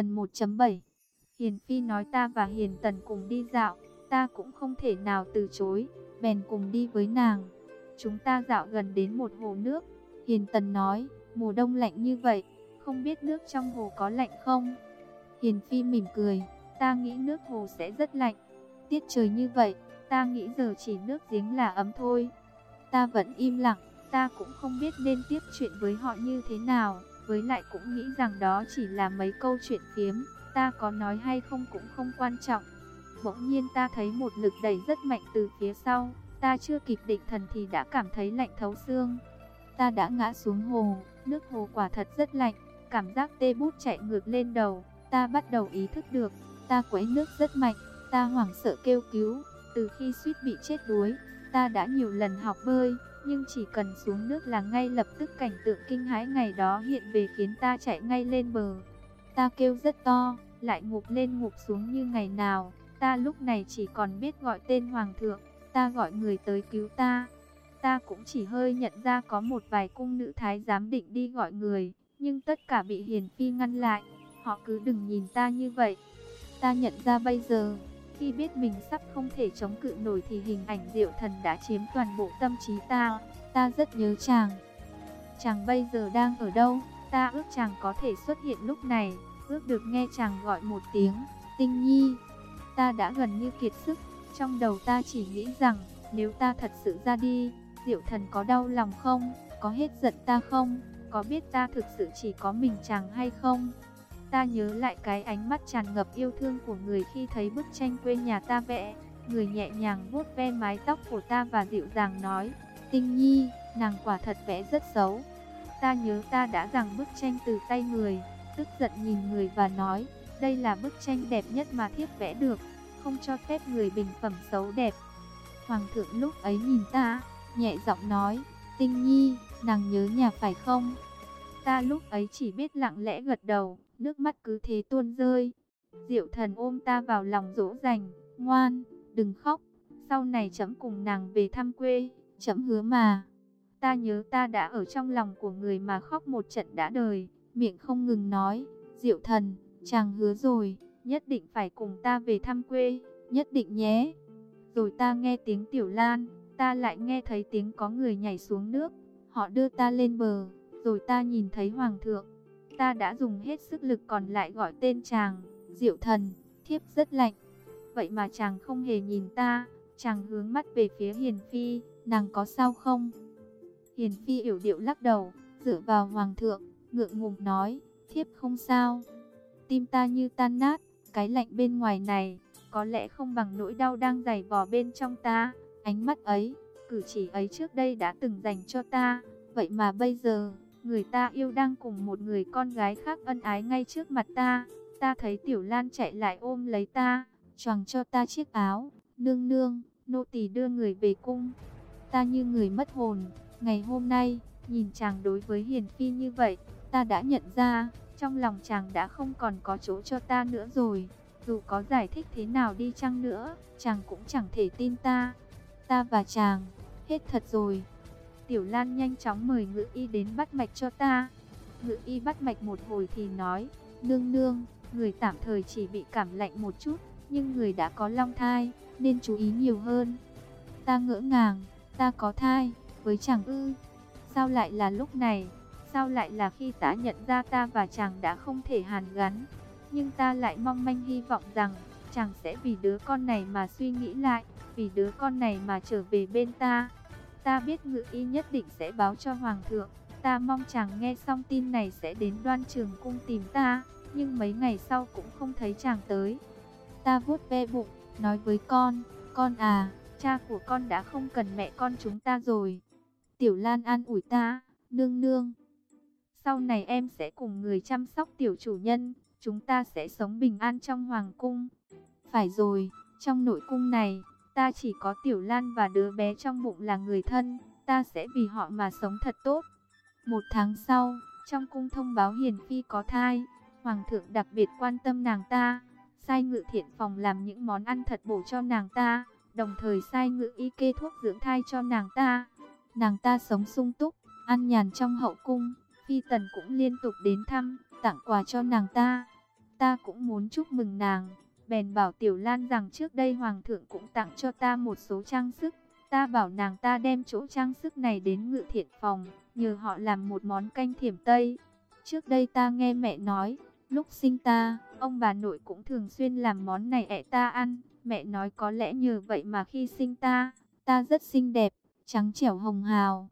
Phần 1.7 Hiền Phi nói ta và Hiền Tần cùng đi dạo, ta cũng không thể nào từ chối, bèn cùng đi với nàng. Chúng ta dạo gần đến một hồ nước, Hiền Tần nói, mùa đông lạnh như vậy, không biết nước trong hồ có lạnh không? Hiền Phi mỉm cười, ta nghĩ nước hồ sẽ rất lạnh. Tiết trời như vậy, ta nghĩ giờ chỉ nước giếng là ấm thôi. Ta vẫn im lặng, ta cũng không biết nên tiếp chuyện với họ như thế nào, với lại cũng nghĩ rằng đó chỉ là mấy câu chuyện phiếm, ta có nói hay không cũng không quan trọng. Bỗng nhiên ta thấy một lực đẩy rất mạnh từ phía sau, ta chưa kịp định thần thì đã cảm thấy lạnh thấu xương. Ta đã ngã xuống hồ, nước hồ quả thật rất lạnh, cảm giác tê bút chạy ngược lên đầu, ta bắt đầu ý thức được, ta quấy nước rất mạnh, ta hoảng sợ kêu cứu, từ khi suýt bị chết đuối, ta đã nhiều lần học bơi, nhưng chỉ cần xuống nước là ngay lập tức cảnh tượng kinh hãi ngày đó hiện về khiến ta chạy ngay lên bờ. Ta kêu rất to, lại ngục lên ngục xuống như ngày nào, ta lúc này chỉ còn biết gọi tên Hoàng thượng, ta gọi người tới cứu ta. Ta cũng chỉ hơi nhận ra có một vài cung nữ thái giám định đi gọi người, nhưng tất cả bị Hiền Phi ngăn lại, họ cứ đừng nhìn ta như vậy. Ta nhận ra bây giờ, khi biết mình sắp không thể chống cự nổi thì hình ảnh diệu thần đã chiếm toàn bộ tâm trí ta. Ta rất nhớ chàng. Chàng bây giờ đang ở đâu? Ta ước chàng có thể xuất hiện lúc này. Ước được nghe chàng gọi một tiếng. Tinh nhi. Ta đã gần như kiệt sức. Trong đầu ta chỉ nghĩ rằng nếu ta thật sự ra đi, diệu thần có đau lòng không? Có hết giận ta không? Có biết ta thực sự chỉ có mình chàng hay không? Ta nhớ lại cái ánh mắt tràn ngập yêu thương của người khi thấy bức tranh quê nhà ta vẽ. Người nhẹ nhàng vuốt ve mái tóc của ta và dịu dàng nói, Tinh Nhi, nàng quả thật vẽ rất xấu. Ta nhớ ta đã rằng bức tranh từ tay người, tức giận nhìn người và nói, đây là bức tranh đẹp nhất mà thiếp vẽ được, không cho phép người bình phẩm xấu đẹp. Hoàng thượng lúc ấy nhìn ta, nhẹ giọng nói, Tinh Nhi, nàng nhớ nhà phải không? Ta lúc ấy chỉ biết lặng lẽ gật đầu, nước mắt cứ thế tuôn rơi. Diệu thần ôm ta vào lòng dỗ dành, ngoan, đừng khóc, sau này chấm cùng nàng về thăm quê, chấm hứa mà. Ta nhớ ta đã ở trong lòng của người mà khóc một trận đã đời, miệng không ngừng nói, diệu thần, chàng hứa rồi, nhất định phải cùng ta về thăm quê, nhất định nhé. Rồi ta nghe tiếng tiểu lan, ta lại nghe thấy tiếng có người nhảy xuống nước, họ đưa ta lên bờ, rồi ta nhìn thấy hoàng thượng, Ta đã dùng hết sức lực còn lại gọi tên chàng, diệu thần, thiếp rất lạnh. Vậy mà chàng không hề nhìn ta, chàng hướng mắt về phía Hiền Phi, nàng có sao không? Hiền Phi yểu điệu lắc đầu, dựa vào hoàng thượng, ngượng ngùng nói, thiếp không sao. Tim ta như tan nát, cái lạnh bên ngoài này, có lẽ không bằng nỗi đau đang dày vò bên trong ta. Ánh mắt ấy, cử chỉ ấy trước đây đã từng dành cho ta, vậy mà bây giờ, Người ta yêu đang cùng một người con gái khác ân ái ngay trước mặt ta. Ta thấy Tiểu Lan chạy lại ôm lấy ta, choàng cho ta chiếc áo. Nương nương, nô tỳ đưa người về cung. Ta như người mất hồn. Ngày hôm nay, nhìn chàng đối với Hiền Phi như vậy, ta đã nhận ra, trong lòng chàng đã không còn có chỗ cho ta nữa rồi. Dù có giải thích thế nào đi chăng nữa, chàng cũng chẳng thể tin ta. Ta và chàng, hết thật rồi. Tiểu Lan nhanh chóng mời ngự y đến bắt mạch cho ta. Ngự y bắt mạch một hồi thì nói, nương nương, người tạm thời chỉ bị cảm lạnh một chút, nhưng người đã có long thai, nên chú ý nhiều hơn. Ta ngỡ ngàng, ta có thai, với chàng ư. Sao lại là lúc này, sao lại là khi ta nhận ra ta và chàng đã không thể hàn gắn. Nhưng ta lại mong manh hy vọng rằng, chàng sẽ vì đứa con này mà suy nghĩ lại, vì đứa con này mà trở về bên ta. Ta biết ngự y nhất định sẽ báo cho hoàng thượng. Ta mong chàng nghe xong tin này sẽ đến đoan trường cung tìm ta. Nhưng mấy ngày sau cũng không thấy chàng tới. Ta vuốt ve bụng, nói với con, con à, cha của con đã không cần mẹ con chúng ta rồi. Tiểu Lan an ủi ta, nương nương. Sau này em sẽ cùng người chăm sóc tiểu chủ nhân, chúng ta sẽ sống bình an trong hoàng cung. Phải rồi, trong nội cung này, Ta chỉ có Tiểu Lan và đứa bé trong bụng là người thân, ta sẽ vì họ mà sống thật tốt. Một tháng sau, trong cung thông báo Hiền Phi có thai, Hoàng thượng đặc biệt quan tâm nàng ta, sai ngự thiện phòng làm những món ăn thật bổ cho nàng ta, đồng thời sai ngự y kê thuốc dưỡng thai cho nàng ta. Nàng ta sống sung túc, ăn nhàn trong hậu cung, Phi Tần cũng liên tục đến thăm, tặng quà cho nàng ta. ta cũng muốn chúc mừng nàng. Bèn bảo Tiểu Lan rằng trước đây Hoàng thượng cũng tặng cho ta một số trang sức. Ta bảo nàng ta đem chỗ trang sức này đến ngự thiện phòng, nhờ họ làm một món canh thiểm Tây. Trước đây ta nghe mẹ nói, lúc sinh ta, ông bà nội cũng thường xuyên làm món này ẹ ta ăn. Mẹ nói có lẽ nhờ vậy mà khi sinh ta, ta rất xinh đẹp, trắng trẻo hồng hào.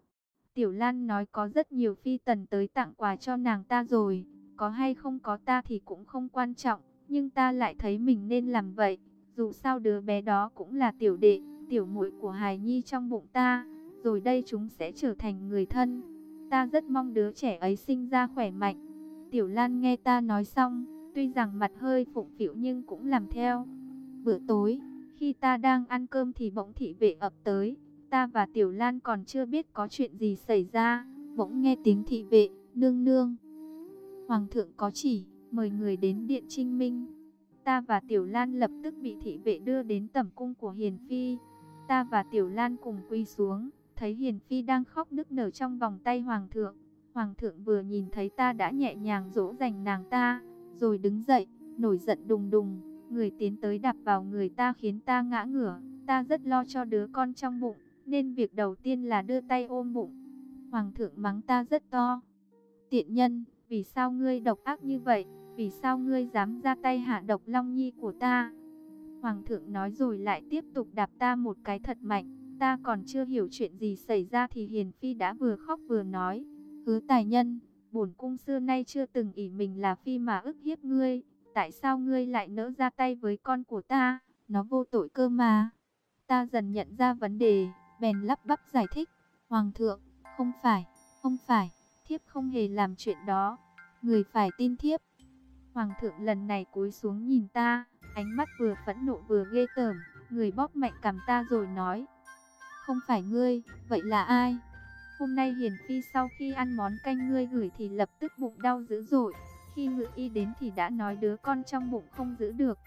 Tiểu Lan nói có rất nhiều phi tần tới tặng quà cho nàng ta rồi, có hay không có ta thì cũng không quan trọng, nhưng ta lại thấy mình nên làm vậy. Dù sao đứa bé đó cũng là tiểu đệ, tiểu muội của hài nhi trong bụng ta, rồi đây chúng sẽ trở thành người thân. Ta rất mong đứa trẻ ấy sinh ra khỏe mạnh. Tiểu Lan nghe ta nói xong, tuy rằng mặt hơi phụng phịu nhưng cũng làm theo. Bữa tối, khi ta đang ăn cơm thì bỗng thị vệ ập tới. Ta và Tiểu Lan còn chưa biết có chuyện gì xảy ra, bỗng nghe tiếng thị vệ, nương nương. Hoàng thượng có chỉ, mời người đến điện trinh minh. Ta và Tiểu Lan lập tức bị thị vệ đưa đến tẩm cung của Hiền Phi. Ta và Tiểu Lan cùng quy xuống, thấy Hiền Phi đang khóc nức nở trong vòng tay Hoàng thượng. Hoàng thượng vừa nhìn thấy ta đã nhẹ nhàng dỗ dành nàng ta, rồi đứng dậy, nổi giận đùng đùng. Người tiến tới đạp vào người ta khiến ta ngã ngửa, ta rất lo cho đứa con trong bụng, nên việc đầu tiên là đưa tay ôm bụng. Hoàng thượng mắng ta rất to. Tiện nhân, vì sao ngươi độc ác như vậy? Vì sao ngươi dám ra tay hạ độc Long Nhi của ta? Hoàng thượng nói rồi lại tiếp tục đạp ta một cái thật mạnh. Ta còn chưa hiểu chuyện gì xảy ra thì Hiền Phi đã vừa khóc vừa nói. Hứa tài nhân, bổn cung xưa nay chưa từng ỷ mình là Phi mà ức hiếp ngươi. Tại sao ngươi lại nỡ ra tay với con của ta? Nó vô tội cơ mà. Ta dần nhận ra vấn đề, bèn lắp bắp giải thích. Hoàng thượng, không phải, không phải, thiếp không hề làm chuyện đó. Người phải tin thiếp. Hoàng thượng lần này cúi xuống nhìn ta, ánh mắt vừa phẫn nộ vừa ghê tởm, người bóp mạnh cầm ta rồi nói. Không phải ngươi, vậy là ai? Hôm nay Hiền Phi sau khi ăn món canh ngươi gửi thì lập tức bụng đau dữ dội. Khi ngự y đến thì đã nói đứa con trong bụng không giữ được.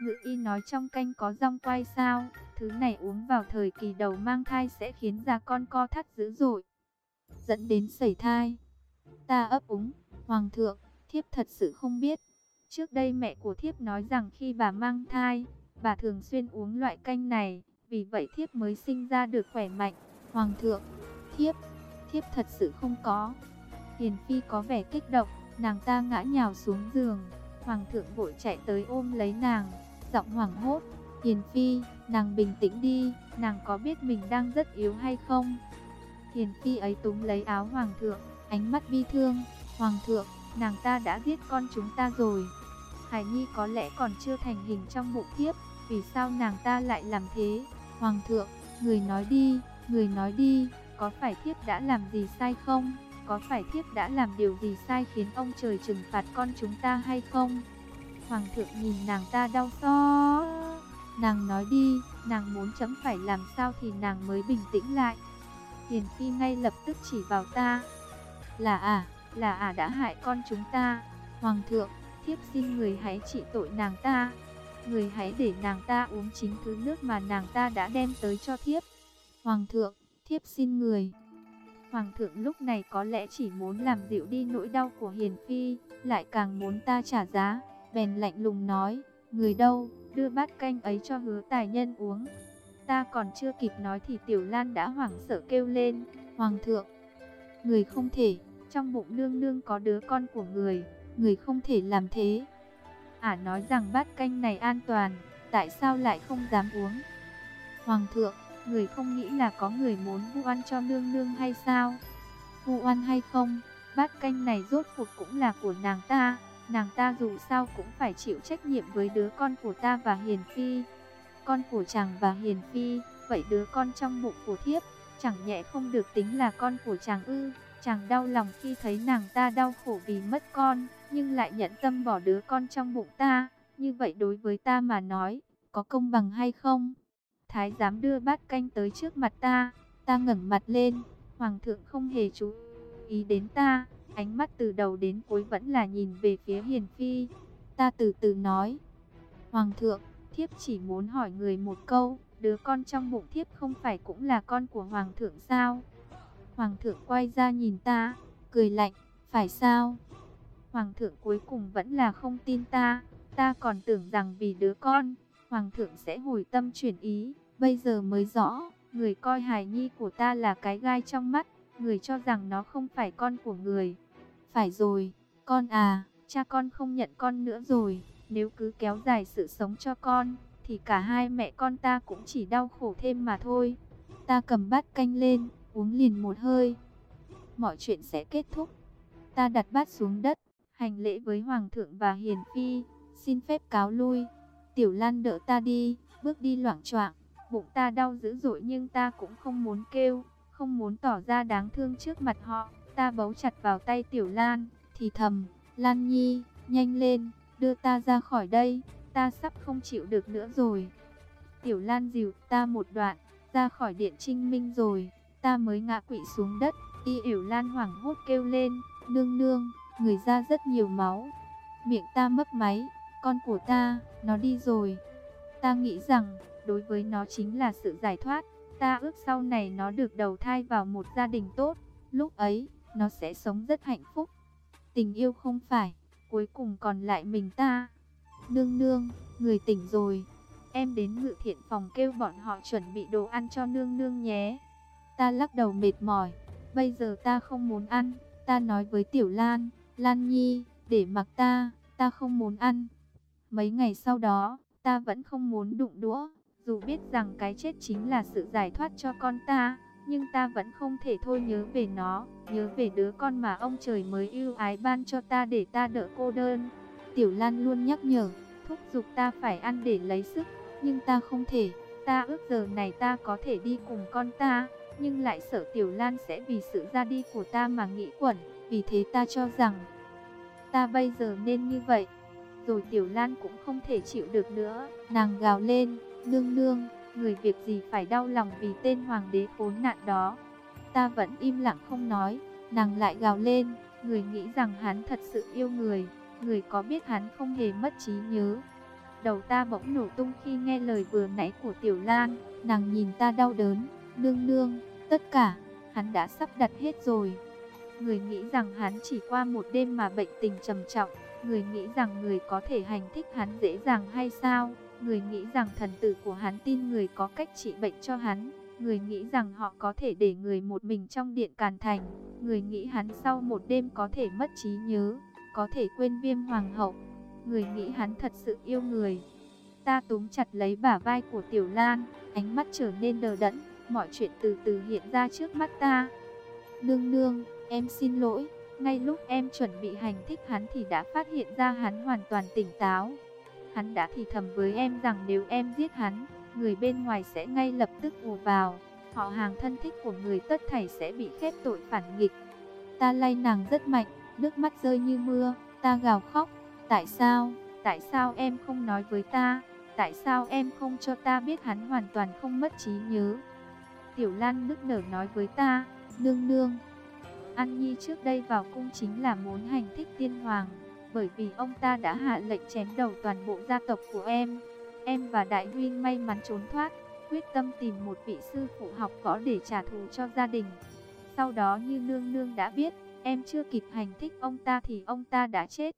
Ngự y nói trong canh có rong quay sao, thứ này uống vào thời kỳ đầu mang thai sẽ khiến da con co thắt dữ dội. Dẫn đến sẩy thai. Ta ấp úng, Hoàng thượng, thiếp thật sự không biết. Trước đây mẹ của thiếp nói rằng khi bà mang thai, bà thường xuyên uống loại canh này, vì vậy thiếp mới sinh ra được khỏe mạnh. Hoàng thượng, thiếp, thiếp thật sự không có. Hiền Phi có vẻ kích động, nàng ta ngã nhào xuống giường. Hoàng thượng vội chạy tới ôm lấy nàng, giọng hoảng hốt. Hiền Phi, nàng bình tĩnh đi, nàng có biết mình đang rất yếu hay không? Hiền Phi ấy túm lấy áo Hoàng thượng, ánh mắt bi thương. Hoàng thượng, nàng ta đã giết con chúng ta rồi. Hải Nhi có lẽ còn chưa thành hình trong bụng kiếp, vì sao nàng ta lại làm thế? Hoàng thượng, người nói đi, người nói đi, có phải thiếp đã làm gì sai không? Có phải thiếp đã làm điều gì sai khiến ông trời trừng phạt con chúng ta hay không? Hoàng thượng nhìn nàng ta đau xót. Nàng nói đi, nàng muốn chấm phải làm sao thì nàng mới bình tĩnh lại. Hiền Phi ngay lập tức chỉ vào ta. Là à, là à đã hại con chúng ta. Hoàng thượng, thiếp xin người hãy trị tội nàng ta. Người hãy để nàng ta uống chính thứ nước mà nàng ta đã đem tới cho thiếp. Hoàng thượng, thiếp xin người. Hoàng thượng lúc này có lẽ chỉ muốn làm dịu đi nỗi đau của Hiền Phi, lại càng muốn ta trả giá. Bèn lạnh lùng nói, người đâu, đưa bát canh ấy cho hứa tài nhân uống. Ta còn chưa kịp nói thì Tiểu Lan đã hoảng sợ kêu lên, Hoàng thượng, người không thể, trong bụng nương nương có đứa con của người, người không thể làm thế. Ả à nói rằng bát canh này an toàn, tại sao lại không dám uống? Hoàng thượng, người không nghĩ là có người muốn vu oan cho nương nương hay sao? Vu oan hay không, bát canh này rốt cuộc cũng là của nàng ta, nàng ta dù sao cũng phải chịu trách nhiệm với đứa con của ta và Hiền Phi. Con của chàng và Hiền Phi, vậy đứa con trong bụng của thiếp, chẳng nhẹ không được tính là con của chàng ư? Chàng đau lòng khi thấy nàng ta đau khổ vì mất con, nhưng lại nhận tâm bỏ đứa con trong bụng ta. Như vậy đối với ta mà nói, có công bằng hay không? Thái giám đưa bát canh tới trước mặt ta, ta ngẩng mặt lên, hoàng thượng không hề chú ý đến ta, ánh mắt từ đầu đến cuối vẫn là nhìn về phía hiền phi. Ta từ từ nói, hoàng thượng, thiếp chỉ muốn hỏi người một câu, đứa con trong bụng thiếp không phải cũng là con của hoàng thượng sao? Hoàng thượng quay ra nhìn ta, cười lạnh, phải sao? Hoàng thượng cuối cùng vẫn là không tin ta, Ta còn tưởng rằng vì đứa con, Hoàng thượng sẽ hồi tâm chuyển ý, bây giờ mới rõ, người coi hài nhi của ta là cái gai trong mắt, người cho rằng nó không phải con của người. Phải rồi, con à, cha con không nhận con nữa rồi, nếu cứ kéo dài sự sống cho con, thì cả hai mẹ con ta cũng chỉ đau khổ thêm mà thôi. Ta cầm bát canh lên, uống liền một hơi. Mọi chuyện sẽ kết thúc. Ta đặt bát xuống đất, hành lễ với Hoàng thượng và Hiền Phi, xin phép cáo lui. Tiểu Lan đỡ ta đi, bước đi loảng choạng, bụng ta đau dữ dội nhưng ta cũng không muốn kêu, không muốn tỏ ra đáng thương trước mặt họ. Ta bấu chặt vào tay Tiểu Lan, thì thầm, Lan Nhi, nhanh lên, đưa ta ra khỏi đây, ta sắp không chịu được nữa rồi. Tiểu Lan dìu ta một đoạn, ra khỏi điện trinh minh rồi, ta mới ngã quỵ xuống đất, y Yểu Lan hoảng hốt kêu lên, nương nương, người ra rất nhiều máu. Miệng ta mấp máy, con của ta, nó đi rồi. Ta nghĩ rằng, đối với nó chính là sự giải thoát, ta ước sau này nó được đầu thai vào một gia đình tốt, lúc ấy, nó sẽ sống rất hạnh phúc. Tình yêu không phải, cuối cùng còn lại mình ta. Nương nương, người tỉnh rồi. Em đến ngự thiện phòng kêu bọn họ chuẩn bị đồ ăn cho nương nương nhé. Ta lắc đầu mệt mỏi. Bây giờ ta không muốn ăn. Ta nói với Tiểu Lan, Lan Nhi, để mặc ta, ta không muốn ăn. Mấy ngày sau đó, ta vẫn không muốn đụng đũa. Dù biết rằng cái chết chính là sự giải thoát cho con ta, nhưng ta vẫn không thể thôi nhớ về nó, nhớ về đứa con mà ông trời mới yêu ái ban cho ta để ta đỡ cô đơn. Tiểu Lan luôn nhắc nhở, thúc giục ta phải ăn để lấy sức, nhưng ta không thể. Ta ước giờ này ta có thể đi cùng con ta, nhưng lại sợ Tiểu Lan sẽ vì sự ra đi của ta mà nghĩ quẩn. Vì thế ta cho rằng, ta bây giờ nên như vậy. Rồi Tiểu Lan cũng không thể chịu được nữa, nàng gào lên, nương nương, người việc gì phải đau lòng vì tên hoàng đế khốn nạn đó. Ta vẫn im lặng không nói, nàng lại gào lên, người nghĩ rằng hắn thật sự yêu người, người có biết hắn không hề mất trí nhớ. Đầu ta bỗng nổ tung khi nghe lời vừa nãy của Tiểu Lan, nàng nhìn ta đau đớn, nương nương, tất cả, hắn đã sắp đặt hết rồi. Người nghĩ rằng hắn chỉ qua một đêm mà bệnh tình trầm trọng, người nghĩ rằng người có thể hành thích hắn dễ dàng hay sao? Người nghĩ rằng thần tử của hắn tin người có cách trị bệnh cho hắn. Người nghĩ rằng họ có thể để người một mình trong điện càn thành. Người nghĩ hắn sau một đêm có thể mất trí nhớ, có thể quên viêm hoàng hậu. Người nghĩ hắn thật sự yêu người. Ta túm chặt lấy bả vai của Tiểu Lan, ánh mắt trở nên đờ đẫn, mọi chuyện từ từ hiện ra trước mắt ta. Nương nương, em xin lỗi, ngay lúc em chuẩn bị hành thích hắn thì đã phát hiện ra hắn hoàn toàn tỉnh táo. Hắn đã thì thầm với em rằng nếu em giết hắn, người bên ngoài sẽ ngay lập tức ùa vào. Họ hàng thân thích của người tất thảy sẽ bị khép tội phản nghịch. Ta lay nàng rất mạnh, nước mắt rơi như mưa, ta gào khóc. Tại sao, tại sao em không nói với ta? Tại sao em không cho ta biết hắn hoàn toàn không mất trí nhớ? Tiểu Lan nức nở nói với ta, nương nương. An Nhi trước đây vào cung chính là muốn hành thích tiên hoàng bởi vì ông ta đã hạ lệnh chém đầu toàn bộ gia tộc của em. Em và Đại Huynh may mắn trốn thoát, quyết tâm tìm một vị sư phụ học võ để trả thù cho gia đình. Sau đó như nương nương đã biết, em chưa kịp hành thích ông ta thì ông ta đã chết.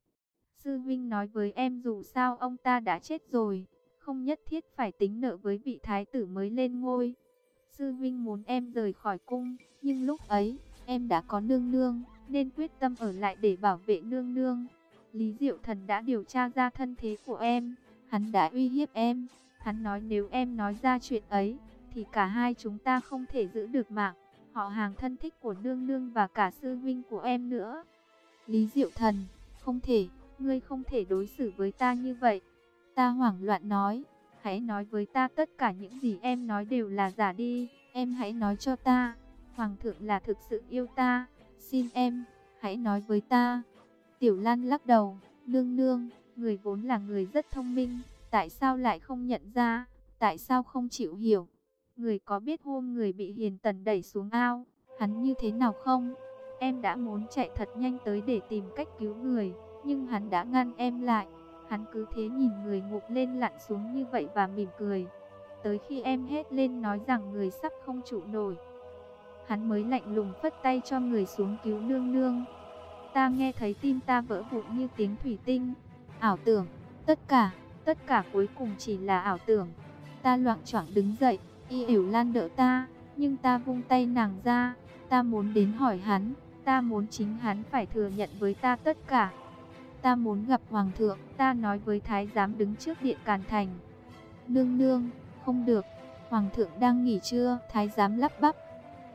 Sư Huynh nói với em dù sao ông ta đã chết rồi, không nhất thiết phải tính nợ với vị thái tử mới lên ngôi. Sư Huynh muốn em rời khỏi cung, nhưng lúc ấy, em đã có nương nương, nên quyết tâm ở lại để bảo vệ nương nương. Lý Diệu Thần đã điều tra ra thân thế của em, hắn đã uy hiếp em, hắn nói nếu em nói ra chuyện ấy, thì cả hai chúng ta không thể giữ được mạng, họ hàng thân thích của nương nương và cả sư huynh của em nữa. Lý Diệu Thần, không thể, ngươi không thể đối xử với ta như vậy. Ta hoảng loạn nói, hãy nói với ta tất cả những gì em nói đều là giả đi, em hãy nói cho ta, Hoàng thượng là thực sự yêu ta, xin em, hãy nói với ta. Tiểu Lan lắc đầu, nương nương, người vốn là người rất thông minh, tại sao lại không nhận ra, tại sao không chịu hiểu. Người có biết hôm người bị hiền tần đẩy xuống ao, hắn như thế nào không? Em đã muốn chạy thật nhanh tới để tìm cách cứu người, nhưng hắn đã ngăn em lại. Hắn cứ thế nhìn người ngục lên lặn xuống như vậy và mỉm cười. Tới khi em hét lên nói rằng người sắp không trụ nổi. Hắn mới lạnh lùng phất tay cho người xuống cứu nương nương. Ta nghe thấy tim ta vỡ vụn như tiếng thủy tinh. Ảo tưởng, Tất cả, tất cả cuối cùng chỉ là ảo tưởng. Ta loạn choạng đứng dậy, y ỉu lan đỡ ta, nhưng ta vung tay nàng ra, ta muốn đến hỏi hắn, ta muốn chính hắn phải thừa nhận với ta tất cả. Ta muốn gặp hoàng thượng, ta nói với thái giám đứng trước điện càn thành. Nương nương, không được, hoàng thượng đang nghỉ trưa, thái giám lắp bắp.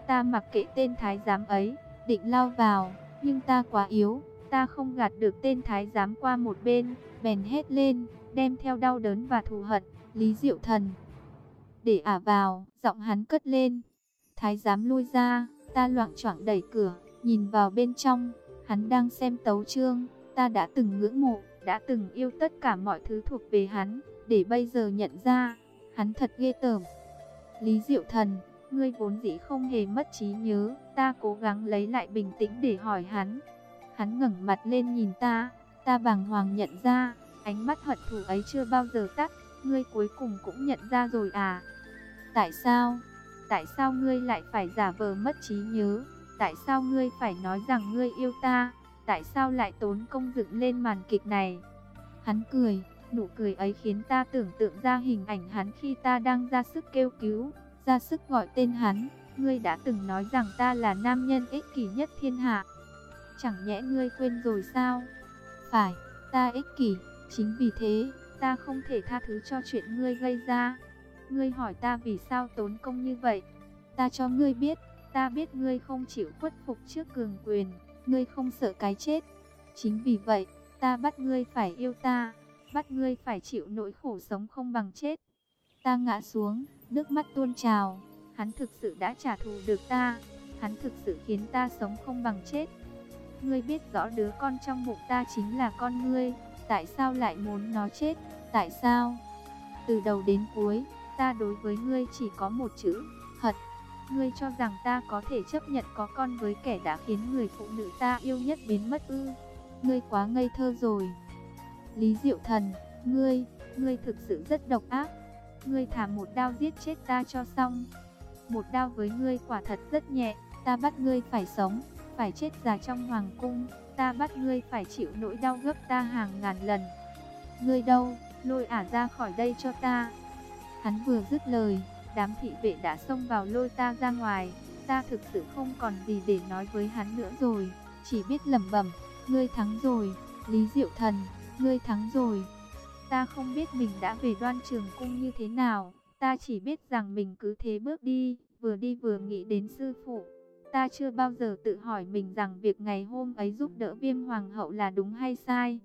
Ta mặc kệ tên thái giám ấy, định lao vào, nhưng ta quá yếu, ta không gạt được tên thái giám qua một bên, bèn hét lên, đem theo đau đớn và thù hận, Lý Diệu Thần. Để ả vào, giọng hắn cất lên. Thái giám lui ra, ta loạn choạng đẩy cửa, nhìn vào bên trong, hắn đang xem tấu chương, ta đã từng ngưỡng mộ, đã từng yêu tất cả mọi thứ thuộc về hắn, để bây giờ nhận ra, hắn thật ghê tởm. Lý Diệu Thần, ngươi vốn dĩ không hề mất trí nhớ, ta cố gắng lấy lại bình tĩnh để hỏi hắn. Hắn ngẩng mặt lên nhìn ta, ta bàng hoàng nhận ra, ánh mắt hận thù ấy chưa bao giờ tắt, ngươi cuối cùng cũng nhận ra rồi à. Tại sao? Tại sao ngươi lại phải giả vờ mất trí nhớ? Tại sao ngươi phải nói rằng ngươi yêu ta? Tại sao lại tốn công dựng lên màn kịch này? Hắn cười, nụ cười ấy khiến ta tưởng tượng ra hình ảnh hắn khi ta đang ra sức kêu cứu, ra sức gọi tên hắn. Ngươi đã từng nói rằng ta là nam nhân ích kỷ nhất thiên hạ. Chẳng nhẽ ngươi quên rồi sao? Phải, ta ích kỷ, chính vì thế, ta không thể tha thứ cho chuyện ngươi gây ra. Ngươi hỏi ta vì sao tốn công như vậy? Ta cho ngươi biết, ta biết ngươi không chịu khuất phục trước cường quyền, ngươi không sợ cái chết. Chính vì vậy, ta bắt ngươi phải yêu ta, bắt ngươi phải chịu nỗi khổ sống không bằng chết. Ta ngã xuống, nước mắt tuôn trào, hắn thực sự đã trả thù được ta, hắn thực sự khiến ta sống không bằng chết. Ngươi biết rõ đứa con trong bụng ta chính là con ngươi, tại sao lại muốn nó chết, tại sao? Từ đầu đến cuối, ta đối với ngươi chỉ có một chữ, hận. Ngươi cho rằng ta có thể chấp nhận có con với kẻ đã khiến người phụ nữ ta yêu nhất biến mất ư. Ngươi quá ngây thơ rồi. Lý Diệu Thần, ngươi, ngươi thực sự rất độc ác. Ngươi thả một đao giết chết ta cho xong. Một đao với ngươi quả thật rất nhẹ, ta bắt ngươi phải sống, phải chết già trong hoàng cung, ta bắt ngươi phải chịu nỗi đau gấp ta hàng ngàn lần. Ngươi đâu, lôi ả ra khỏi đây cho ta. Hắn vừa dứt lời, đám thị vệ đã xông vào lôi ta ra ngoài, ta thực sự không còn gì để nói với hắn nữa rồi, chỉ biết lẩm bẩm, ngươi thắng rồi, Lý Diệu Thần, ngươi thắng rồi. Ta không biết mình đã về đoan trường cung như thế nào, ta chỉ biết rằng mình cứ thế bước đi, vừa đi vừa nghĩ đến sư phụ. Ta chưa bao giờ tự hỏi mình rằng việc ngày hôm ấy giúp đỡ viêm hoàng hậu là đúng hay sai.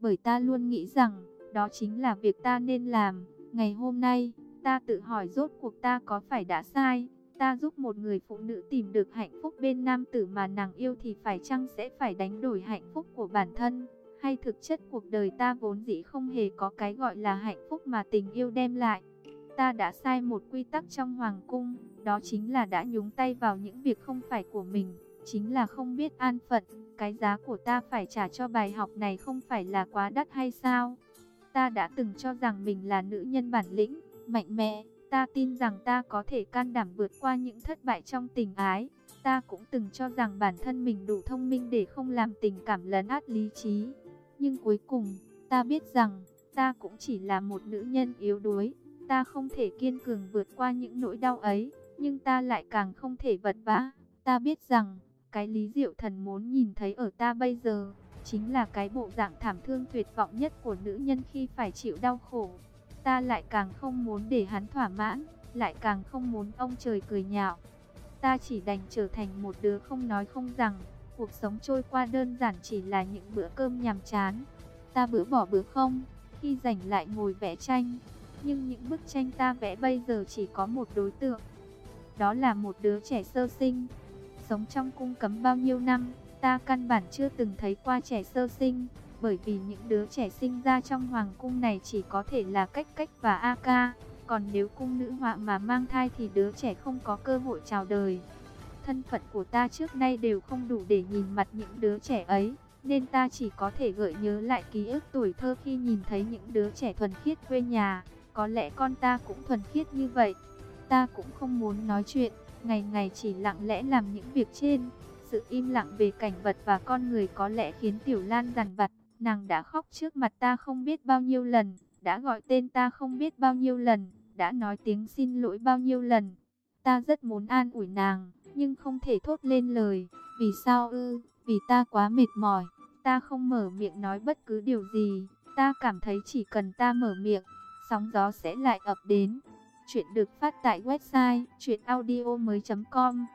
Bởi ta luôn nghĩ rằng, đó chính là việc ta nên làm. Ngày hôm nay, ta tự hỏi rốt cuộc ta có phải đã sai. Ta giúp một người phụ nữ tìm được hạnh phúc bên nam tử mà nàng yêu thì phải chăng sẽ phải đánh đổi hạnh phúc của bản thân. Hay thực chất cuộc đời ta vốn dĩ không hề có cái gọi là hạnh phúc mà tình yêu đem lại. Ta đã sai một quy tắc trong hoàng cung, đó chính là đã nhúng tay vào những việc không phải của mình, chính là không biết an phận. Cái giá của ta phải trả cho bài học này không phải là quá đắt hay sao? Ta đã từng cho rằng mình là nữ nhân bản lĩnh, mạnh mẽ. Ta tin rằng ta có thể can đảm vượt qua những thất bại trong tình ái. Ta cũng từng cho rằng bản thân mình đủ thông minh để không làm tình cảm lấn át lý trí. Nhưng cuối cùng, ta biết rằng, ta cũng chỉ là một nữ nhân yếu đuối. Ta không thể kiên cường vượt qua những nỗi đau ấy, nhưng ta lại càng không thể vật vã. Ta biết rằng, cái lý diệu thần muốn nhìn thấy ở ta bây giờ, chính là cái bộ dạng thảm thương tuyệt vọng nhất của nữ nhân khi phải chịu đau khổ. Ta lại càng không muốn để hắn thỏa mãn, lại càng không muốn ông trời cười nhạo. Ta chỉ đành trở thành một đứa không nói không rằng, cuộc sống trôi qua đơn giản chỉ là những bữa cơm nhàm chán. Ta bữa bỏ bữa không, khi rảnh lại ngồi vẽ tranh, nhưng những bức tranh ta vẽ bây giờ chỉ có một đối tượng. Đó là một đứa trẻ sơ sinh, sống trong cung cấm bao nhiêu năm, ta căn bản chưa từng thấy qua trẻ sơ sinh, bởi vì những đứa trẻ sinh ra trong hoàng cung này chỉ có thể là cách cách và A ca, còn nếu cung nữ họa mà mang thai thì đứa trẻ không có cơ hội chào đời. Thân phận của ta trước nay đều không đủ để nhìn mặt những đứa trẻ ấy, nên ta chỉ có thể gợi nhớ lại ký ức tuổi thơ khi nhìn thấy những đứa trẻ thuần khiết quê nhà. Có lẽ con ta cũng thuần khiết như vậy. Ta cũng không muốn nói chuyện, ngày ngày chỉ lặng lẽ làm những việc trên. Sự im lặng về cảnh vật và con người có lẽ khiến Tiểu Lan dằn vặt, Nàng đã khóc trước mặt ta không biết bao nhiêu lần, đã gọi tên ta không biết bao nhiêu lần, đã nói tiếng xin lỗi bao nhiêu lần. Ta rất muốn an ủi nàng, nhưng không thể thốt lên lời. Vì sao ư? Vì ta quá mệt mỏi, ta không mở miệng nói bất cứ điều gì. Ta cảm thấy chỉ cần ta mở miệng, sóng gió sẽ lại ập đến. Chuyện được phát tại website chuyenaudio.com